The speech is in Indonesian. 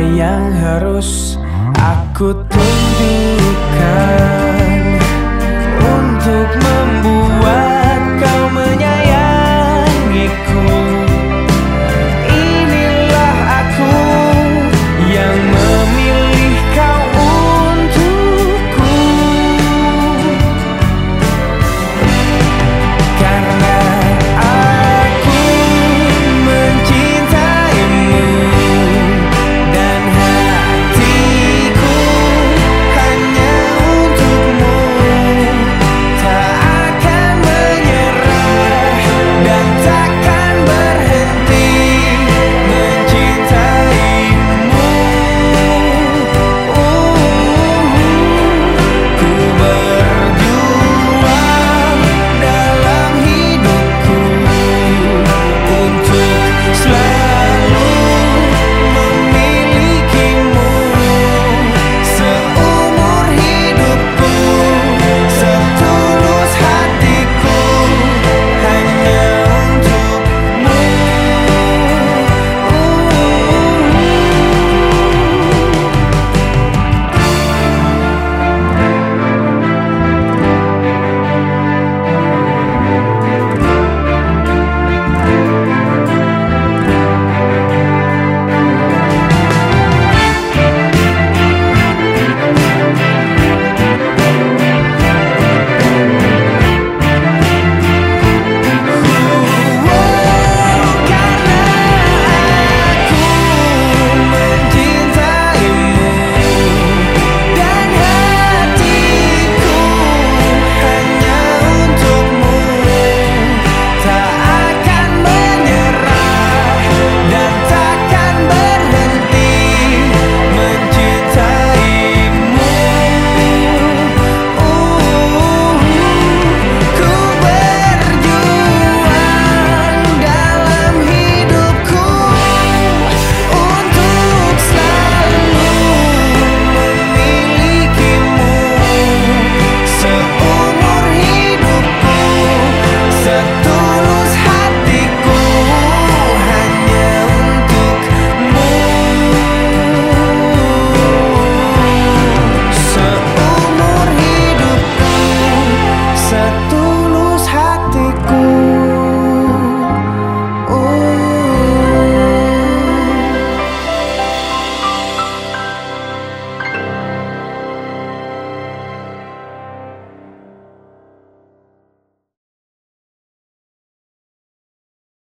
yang harus aku tunjukkan